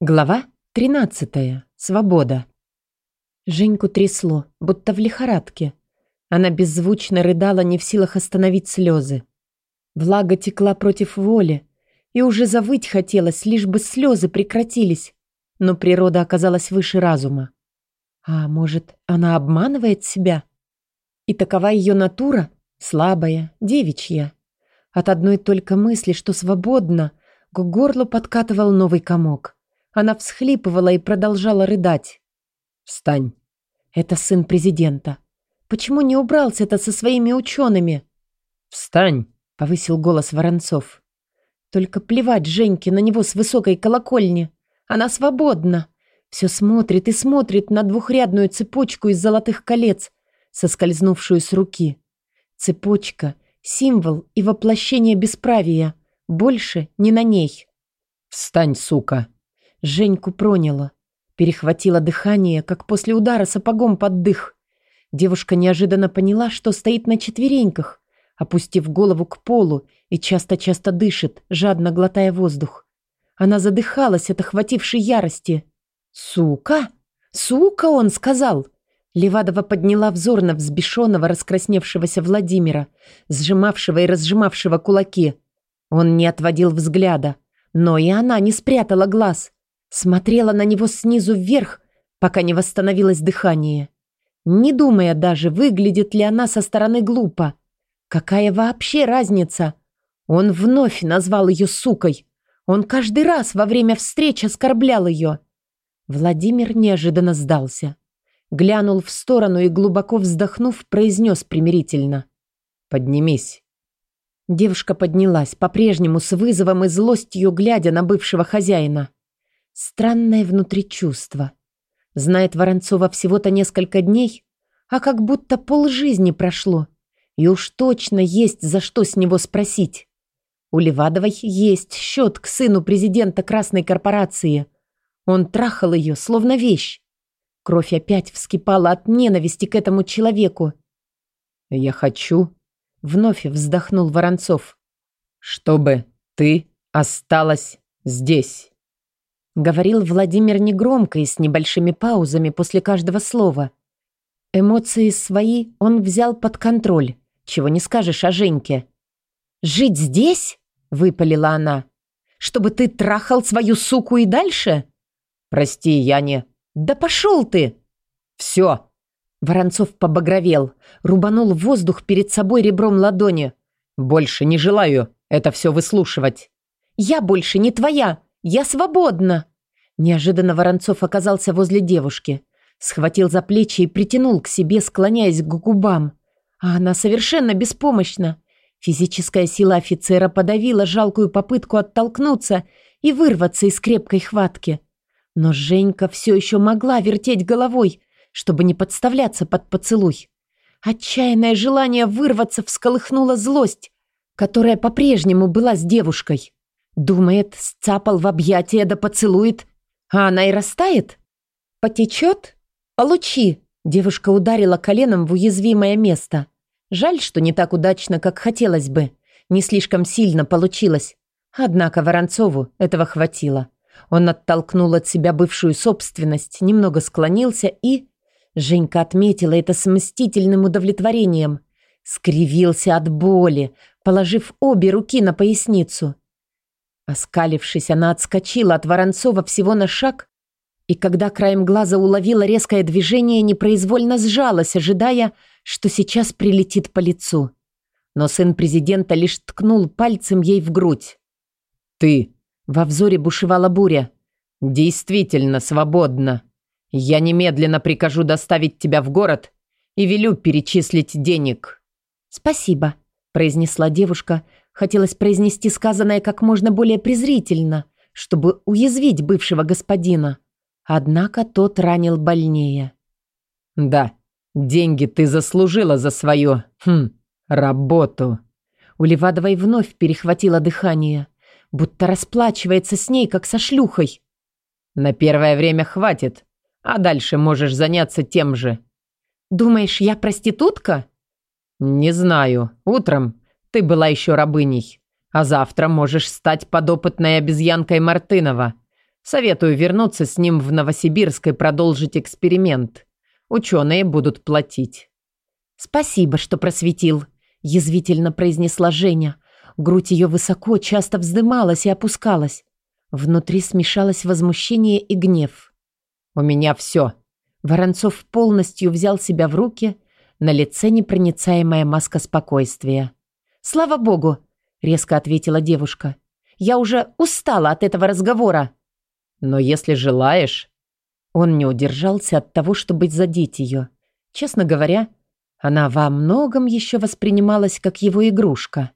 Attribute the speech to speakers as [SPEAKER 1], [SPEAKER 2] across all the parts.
[SPEAKER 1] Глава 13. Свобода. Женьку трясло, будто в лихорадке. Она беззвучно рыдала, не в силах остановить слезы. Влага текла против воли, и уже завыть хотелось, лишь бы слезы прекратились. Но природа оказалась выше разума. А может, она обманывает себя? И такова ее натура, слабая, девичья. От одной только мысли, что свободно, к горлу подкатывал новый комок. Она всхлипывала и продолжала рыдать. «Встань!» «Это сын президента. Почему не убрался-то со своими учеными?»
[SPEAKER 2] «Встань!»
[SPEAKER 1] — повысил голос Воронцов. «Только плевать Женьке на него с высокой колокольни. Она свободна. Все смотрит и смотрит на двухрядную цепочку из золотых колец, соскользнувшую с руки. Цепочка — символ и воплощение бесправия. Больше не на ней».
[SPEAKER 2] «Встань, сука!»
[SPEAKER 1] Женьку проняло. Перехватило дыхание, как после удара сапогом под дых. Девушка неожиданно поняла, что стоит на четвереньках, опустив голову к полу и часто-часто дышит, жадно глотая воздух. Она задыхалась от охватившей ярости. «Сука! Сука!» — он сказал. Левадова подняла взор на взбешенного, раскрасневшегося Владимира, сжимавшего и разжимавшего кулаки. Он не отводил взгляда, но и она не спрятала глаз. Смотрела на него снизу вверх, пока не восстановилось дыхание. Не думая даже, выглядит ли она со стороны глупо. Какая вообще разница? Он вновь назвал ее сукой. Он каждый раз во время встреч оскорблял ее. Владимир неожиданно сдался. Глянул в сторону и, глубоко вздохнув, произнес примирительно.
[SPEAKER 2] «Поднимись».
[SPEAKER 1] Девушка поднялась, по-прежнему с вызовом и злостью, глядя на бывшего хозяина. Странное внутри чувство. Знает Воронцова всего-то несколько дней, а как будто полжизни прошло. И уж точно есть за что с него спросить. У Левадовой есть счет к сыну президента Красной корпорации. Он трахал ее, словно вещь. Кровь опять вскипала от ненависти к этому человеку.
[SPEAKER 2] «Я хочу», —
[SPEAKER 1] вновь вздохнул Воронцов,
[SPEAKER 2] «чтобы ты осталась здесь».
[SPEAKER 1] Говорил Владимир негромко и с небольшими паузами после каждого слова. Эмоции свои он взял под контроль. Чего не скажешь о Женьке. «Жить здесь?» — выпалила она. «Чтобы ты трахал свою суку и дальше?»
[SPEAKER 2] «Прости, я не...»
[SPEAKER 1] «Да пошел ты!»
[SPEAKER 2] «Все!»
[SPEAKER 1] Воронцов побагровел, рубанул воздух перед собой ребром ладони.
[SPEAKER 2] «Больше не желаю это все выслушивать».
[SPEAKER 1] «Я больше не твоя!» Я свободна!» Неожиданно Воронцов оказался возле девушки. Схватил за плечи и притянул к себе, склоняясь к губам. А она совершенно беспомощна. Физическая сила офицера подавила жалкую попытку оттолкнуться и вырваться из крепкой хватки. Но Женька все еще могла вертеть головой, чтобы не подставляться под поцелуй. Отчаянное желание вырваться всколыхнуло злость, которая по-прежнему была с девушкой. Думает, сцапал в объятия да поцелует, а она и растает? Потечет? Получи! Девушка ударила коленом в уязвимое место. Жаль, что не так удачно, как хотелось бы. Не слишком сильно получилось. Однако Воронцову этого хватило. Он оттолкнул от себя бывшую собственность, немного склонился и... Женька отметила это с мстительным удовлетворением. Скривился от боли, положив обе руки на поясницу. Оскалившись, она отскочила от Воронцова всего на шаг, и когда краем глаза уловила резкое движение, непроизвольно сжалась, ожидая, что сейчас прилетит по лицу. Но сын президента лишь ткнул пальцем ей в грудь.
[SPEAKER 2] «Ты!»
[SPEAKER 1] — во взоре бушевала буря.
[SPEAKER 2] «Действительно свободна. Я немедленно прикажу доставить тебя в город и велю перечислить денег».
[SPEAKER 1] «Спасибо», — произнесла девушка, Хотелось произнести сказанное как можно более презрительно, чтобы уязвить бывшего господина. Однако тот ранил больнее.
[SPEAKER 2] «Да, деньги ты заслужила за свою... Хм, работу».
[SPEAKER 1] У Левадовой вновь перехватило дыхание, будто расплачивается с ней, как со шлюхой.
[SPEAKER 2] «На первое время хватит, а дальше можешь заняться тем же».
[SPEAKER 1] «Думаешь, я проститутка?»
[SPEAKER 2] «Не знаю. Утром ты была еще рабыней. А завтра можешь стать подопытной обезьянкой Мартынова. Советую вернуться с ним в Новосибирск и продолжить эксперимент. Ученые будут платить».
[SPEAKER 1] «Спасибо, что просветил», – язвительно произнесла Женя. Грудь ее высоко, часто вздымалась и опускалась. Внутри смешалось возмущение и гнев.
[SPEAKER 2] «У меня все».
[SPEAKER 1] Воронцов полностью взял себя в руки, на лице непроницаемая маска спокойствия. «Слава богу!» – резко ответила девушка. «Я уже устала от этого разговора».
[SPEAKER 2] «Но если желаешь...»
[SPEAKER 1] Он не удержался от того, чтобы задеть ее. Честно говоря, она во многом еще воспринималась как его игрушка.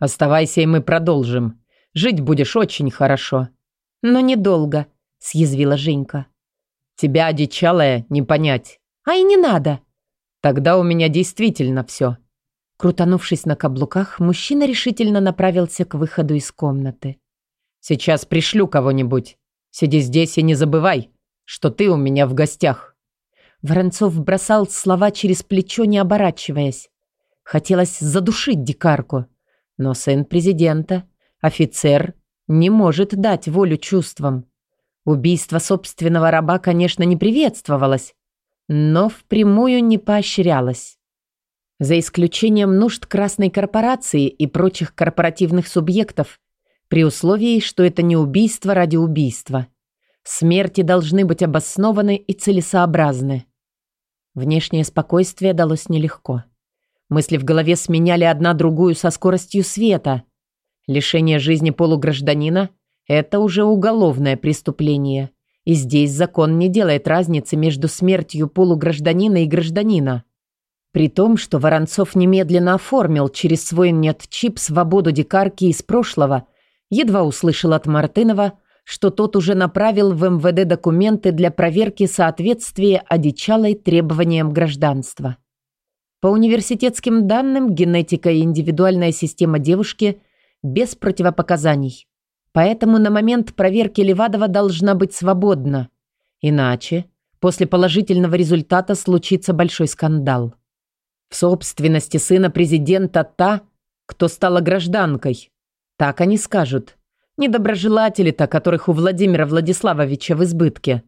[SPEAKER 2] «Оставайся, и мы продолжим. Жить будешь очень хорошо».
[SPEAKER 1] «Но недолго», – съязвила Женька.
[SPEAKER 2] «Тебя, одичалая, не понять».
[SPEAKER 1] «А и не надо».
[SPEAKER 2] «Тогда у меня действительно все».
[SPEAKER 1] Крутанувшись на каблуках, мужчина решительно направился к выходу из комнаты.
[SPEAKER 2] «Сейчас пришлю кого-нибудь. Сиди здесь и не забывай, что ты у меня в гостях».
[SPEAKER 1] Воронцов бросал слова через плечо, не оборачиваясь. Хотелось задушить дикарку. Но сын президента, офицер, не может дать волю чувствам. Убийство собственного раба, конечно, не приветствовалось, но впрямую не поощрялось. За исключением нужд красной корпорации и прочих корпоративных субъектов, при условии, что это не убийство ради убийства. Смерти должны быть обоснованы и целесообразны. Внешнее спокойствие далось нелегко. Мысли в голове сменяли одна другую со скоростью света. Лишение жизни полугражданина – это уже уголовное преступление. И здесь закон не делает разницы между смертью полугражданина и гражданина. При том, что Воронцов немедленно оформил через свой нет-чип свободу дикарки из прошлого, едва услышал от Мартынова, что тот уже направил в МВД документы для проверки соответствия одичалой требованиям гражданства. По университетским данным, генетика и индивидуальная система девушки без противопоказаний. Поэтому на момент проверки Левадова должна быть свободна. Иначе, после положительного результата случится большой скандал. В собственности сына президента та, кто стала гражданкой. Так они скажут. Недоброжелатели-то, которых у Владимира Владиславовича в избытке.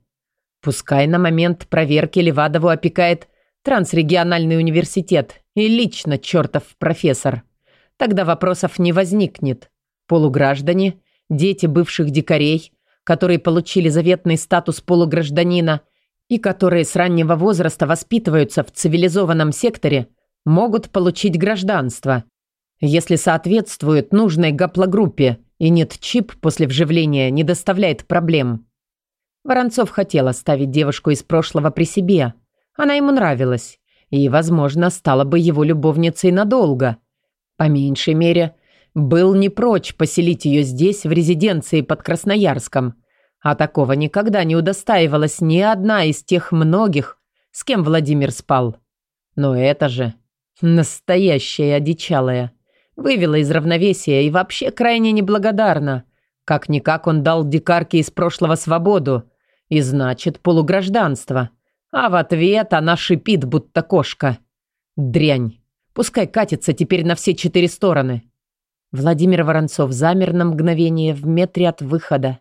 [SPEAKER 1] Пускай на момент проверки Левадову опекает Трансрегиональный университет и лично чертов профессор. Тогда вопросов не возникнет. Полуграждане, дети бывших дикарей, которые получили заветный статус полугражданина и которые с раннего возраста воспитываются в цивилизованном секторе, могут получить гражданство, если соответствуют нужной гаплогруппе и нет чип после вживления не доставляет проблем. Воронцов хотел оставить девушку из прошлого при себе – она ему нравилась и, возможно, стала бы его любовницей надолго. По меньшей мере, был не прочь поселить ее здесь, в резиденции под Красноярском. А такого никогда не удостаивалась ни одна из тех многих, с кем Владимир спал. Но это же настоящая одичалая. Вывела из равновесия и вообще крайне неблагодарна. Как-никак он дал дикарке из прошлого свободу. И значит, полугражданство – а в ответ она шипит, будто кошка. Дрянь. Пускай катится теперь на все четыре стороны. Владимир Воронцов замер на мгновение в метре от выхода.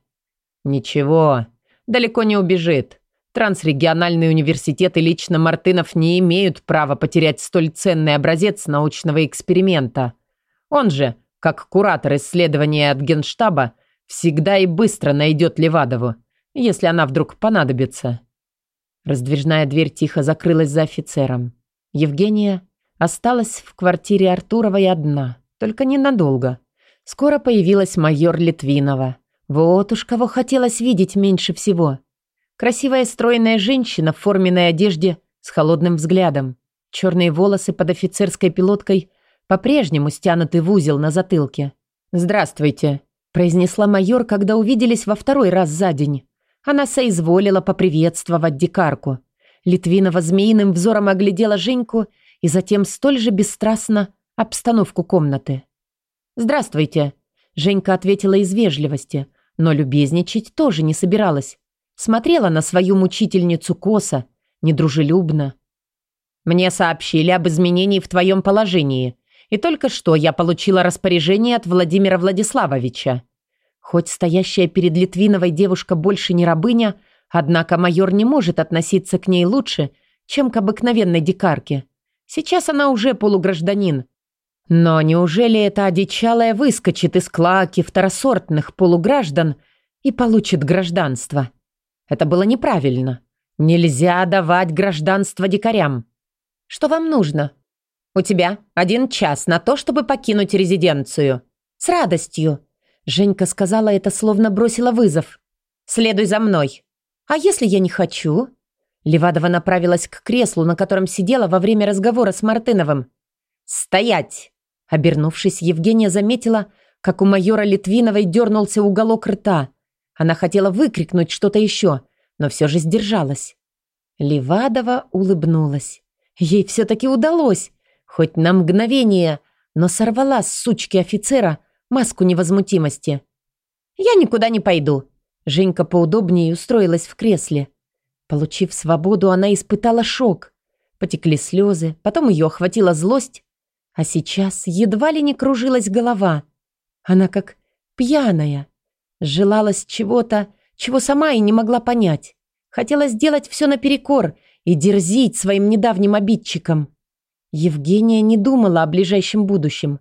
[SPEAKER 1] Ничего, далеко не убежит. Трансрегиональный университет и лично Мартынов не имеют права потерять столь ценный образец научного эксперимента. Он же, как куратор исследования от Генштаба, всегда и быстро найдет Левадову, если она вдруг понадобится. Раздвижная дверь тихо закрылась за офицером. Евгения осталась в квартире Артуровой одна, только ненадолго. Скоро появилась майор Литвинова. Вот уж кого хотелось видеть меньше всего. Красивая стройная женщина в форменной одежде с холодным взглядом. Черные волосы под офицерской пилоткой по-прежнему стянуты в узел на затылке. «Здравствуйте», – произнесла майор, когда увиделись во второй раз за день. Она соизволила поприветствовать дикарку. Литвинова змеиным взором оглядела Женьку и затем столь же бесстрастно обстановку комнаты. «Здравствуйте», — Женька ответила из вежливости, но любезничать тоже не собиралась. Смотрела на свою мучительницу косо, недружелюбно. «Мне сообщили об изменении в твоем положении, и только что я получила распоряжение от Владимира Владиславовича. Хоть стоящая перед Литвиновой девушка больше не рабыня, однако майор не может относиться к ней лучше, чем к обыкновенной дикарке. Сейчас она уже полугражданин. Но неужели эта одичалая выскочит из клаки второсортных полуграждан и получит гражданство? Это было неправильно. Нельзя давать гражданство дикарям. Что вам нужно? У тебя один час на то, чтобы покинуть резиденцию. С радостью. Женька сказала это, словно бросила вызов. Следуй за мной. А если я не хочу? Левадова направилась к креслу, на котором сидела во время разговора с Мартыновым. «Стоять!» Обернувшись, Евгения заметила, как у майора Литвиновой дернулся уголок рта. Она хотела выкрикнуть что-то еще, но все же сдержалась. Левадова улыбнулась. Ей все-таки удалось, хоть на мгновение, но сорвала с сучки офицера маску невозмутимости. «Я никуда не пойду». Женька поудобнее устроилась в кресле. Получив свободу, она испытала шок. Потекли слезы, потом ее охватила злость, а сейчас едва ли не кружилась голова. Она как пьяная. Желалась чего-то, чего сама и не могла понять. Хотела сделать все наперекор и дерзить своим недавним обидчикам. Евгения не думала о ближайшем будущем.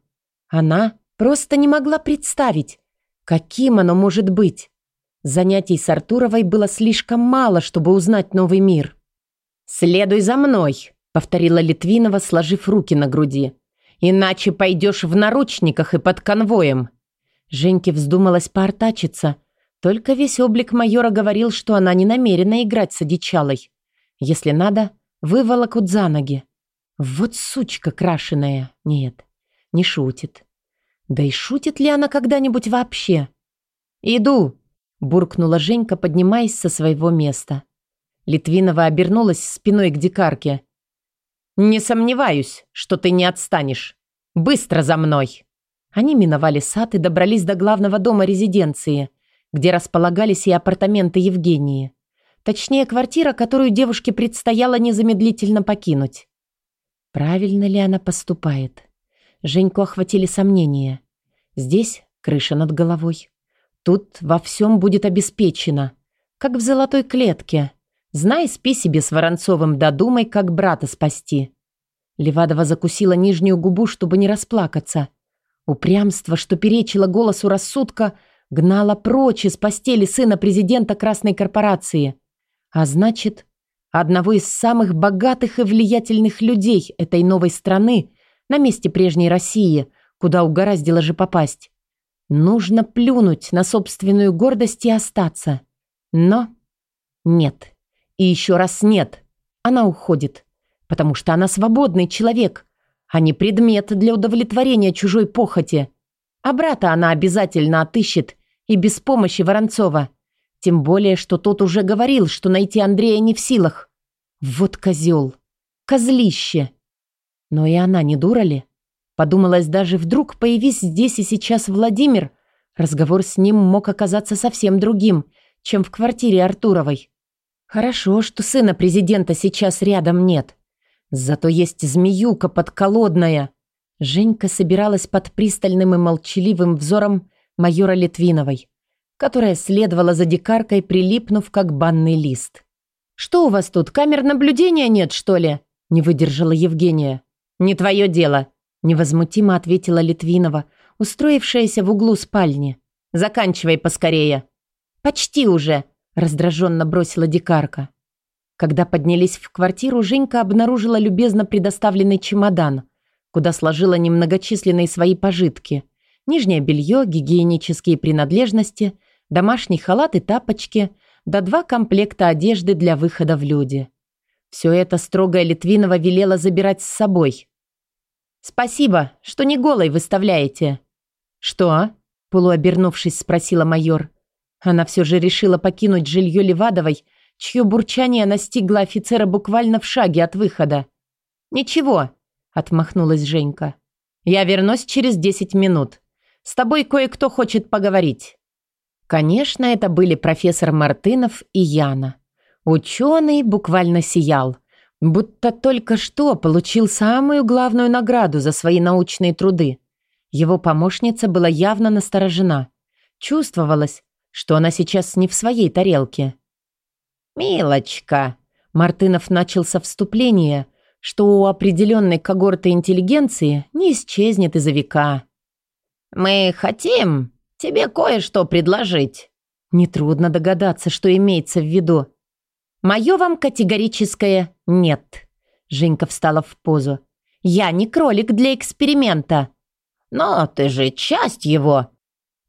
[SPEAKER 1] Она просто не могла представить, каким оно может быть. Занятий с Артуровой было слишком мало, чтобы узнать новый мир. «Следуй за мной», — повторила Литвинова, сложив руки на груди. «Иначе пойдешь в наручниках и под конвоем». Женьке вздумалась поортачиться. Только весь облик майора говорил, что она не намерена играть с одичалой. Если надо, выволокут за ноги. Вот сучка крашеная. Нет, не шутит. Да и шутит ли она когда-нибудь вообще? «Иду», буркнула Женька, поднимаясь со своего места. Литвинова обернулась спиной к дикарке. «Не сомневаюсь, что ты не отстанешь. Быстро за мной!» Они миновали сад и добрались до главного дома резиденции, где располагались и апартаменты Евгении. Точнее, квартира, которую девушке предстояло незамедлительно покинуть. Правильно ли она поступает? Женьку охватили сомнения. Здесь крыша над головой. Тут во всем будет обеспечено, как в золотой клетке. Знай, спи себе с Воронцовым, да думай, как брата спасти. Левадова закусила нижнюю губу, чтобы не расплакаться. Упрямство, что перечило голосу рассудка, гнало прочь из постели сына президента Красной корпорации. А значит, одного из самых богатых и влиятельных людей этой новой страны на месте прежней России, куда угораздило же попасть. Нужно плюнуть на собственную гордость и остаться. Но нет. И еще раз нет. Она уходит. Потому что она свободный человек, а не предмет для удовлетворения чужой похоти. А брата она обязательно отыщет и без помощи Воронцова. Тем более, что тот уже говорил, что найти Андрея не в силах. Вот козел. Козлище. Но и она не дура ли? Подумалось даже, вдруг появись здесь и сейчас Владимир, разговор с ним мог оказаться совсем другим, чем в квартире Артуровой. Хорошо, что сына президента сейчас рядом нет. Зато есть змеюка подколодная. Женька собиралась под пристальным и молчаливым взором майора Литвиновой, которая следовала за дикаркой, прилипнув как банный лист. «Что у вас тут, камер наблюдения нет, что ли?» не выдержала Евгения. «Не твое дело», Невозмутимо ответила Литвинова, устроившаяся в углу спальни. «Заканчивай поскорее». «Почти уже», – раздраженно бросила дикарка. Когда поднялись в квартиру, Женька обнаружила любезно предоставленный чемодан, куда сложила немногочисленные свои пожитки. Нижнее белье, гигиенические принадлежности, домашний халат и тапочки, да два комплекта одежды для выхода в люди. Все это строгая Литвинова велела забирать с собой. «Спасибо, что не голой выставляете». «Что?» – полуобернувшись, спросила майор. Она все же решила покинуть жилье Левадовой, чье бурчание настигло офицера буквально в шаге от выхода. «Ничего», – отмахнулась Женька. «Я вернусь через десять минут. С тобой кое-кто хочет поговорить». Конечно, это были профессор Мартынов и Яна. Ученый буквально сиял – Будто только что получил самую главную награду за свои научные труды. Его помощница была явно насторожена. Чувствовалось, что она сейчас не в своей тарелке. «Милочка!» Мартынов начал со вступления, что у определенной когорты интеллигенции не исчезнет из-за века. «Мы хотим тебе кое-что предложить». Нетрудно догадаться, что имеется в виду. «Мое вам категорическое «нет». Женька встала в позу. «Я не кролик для эксперимента». «Но ты же часть его»,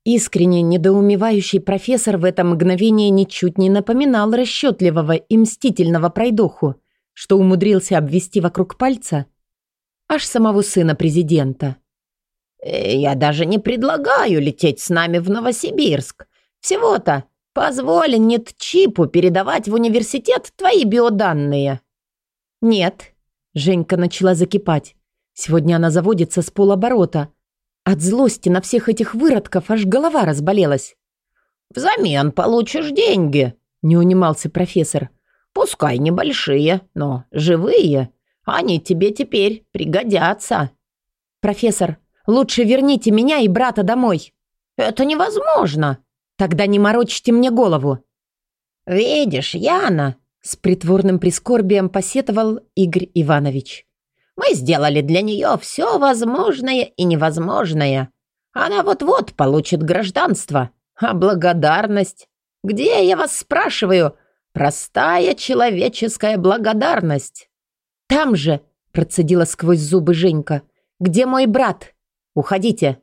[SPEAKER 1] Искренне недоумевающий профессор в это мгновение ничуть не напоминал расчетливого и мстительного пройдоху, что умудрился обвести вокруг пальца аж самого сына президента. «Э, «Я даже не предлагаю лететь с нами в Новосибирск. Всего-то позволен нет чипу передавать в университет твои биоданные». «Нет», — Женька начала закипать. Сегодня она заводится с полоборота — от злости на всех этих выродков аж голова разболелась. «Взамен получишь деньги», — не унимался профессор. «Пускай небольшие, но живые. Они тебе теперь пригодятся». «Профессор, лучше верните меня и брата домой». «Это невозможно». «Тогда не морочьте мне голову». «Видишь, Яна», — с притворным прискорбием посетовал Игорь Иванович. Мы сделали для нее все возможное и невозможное. Она вот-вот получит гражданство. А благодарность? Где, я вас спрашиваю? Простая человеческая благодарность. Там же, процедила сквозь зубы Женька. Где мой брат? Уходите.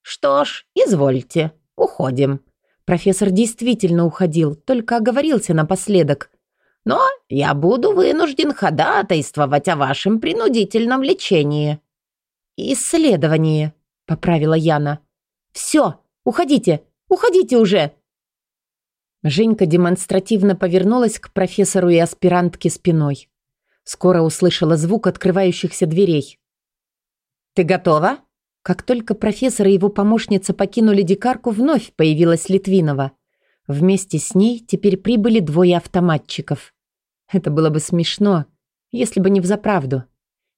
[SPEAKER 1] Что ж, извольте, уходим. Профессор действительно уходил, только оговорился напоследок. Но я буду вынужден ходатайствовать о вашем принудительном лечении». «Исследование», — поправила Яна. «Все, уходите, уходите уже!» Женька демонстративно повернулась к профессору и аспирантке спиной. Скоро услышала звук открывающихся дверей. «Ты готова?» Как только профессор и его помощница покинули дикарку, вновь появилась Литвинова. Вместе с ней теперь прибыли двое автоматчиков. Это было бы смешно, если бы не взаправду.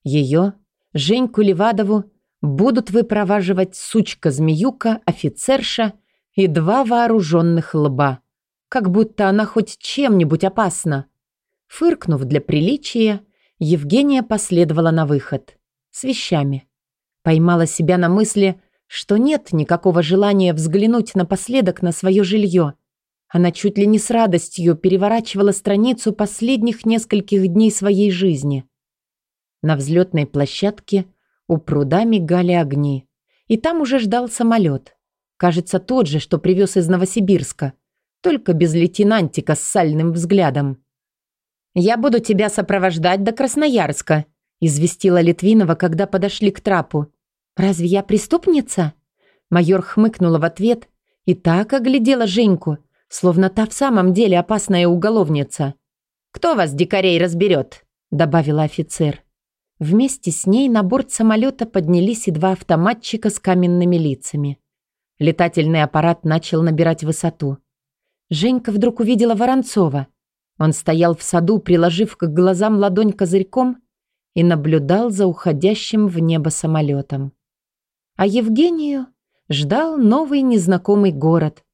[SPEAKER 1] Ее, Женьку Левадову, будут выпроваживать сучка-змеюка, офицерша и два вооруженных лба. Как будто она хоть чем-нибудь опасна. Фыркнув для приличия, Евгения последовала на выход. С вещами. Поймала себя на мысли, что нет никакого желания взглянуть напоследок на свое жилье. Она чуть ли не с радостью переворачивала страницу последних нескольких дней своей жизни. На взлетной площадке у пруда мигали огни. И там уже ждал самолет. Кажется, тот же, что привез из Новосибирска. Только без лейтенантика с сальным взглядом. «Я буду тебя сопровождать до Красноярска», известила Литвинова, когда подошли к трапу. «Разве я преступница?» Майор хмыкнула в ответ и так оглядела Женьку, словно та в самом деле опасная уголовница. «Кто вас, дикарей, разберет?» – добавила офицер. Вместе с ней на борт самолета поднялись и два автоматчика с каменными лицами. Летательный аппарат начал набирать высоту. Женька вдруг увидела Воронцова. Он стоял в саду, приложив к глазам ладонь козырьком и наблюдал за уходящим в небо самолетом. А Евгению ждал новый незнакомый город,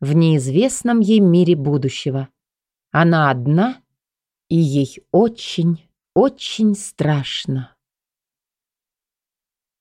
[SPEAKER 1] в неизвестном ей мире будущего. Она одна, и ей очень, очень страшно.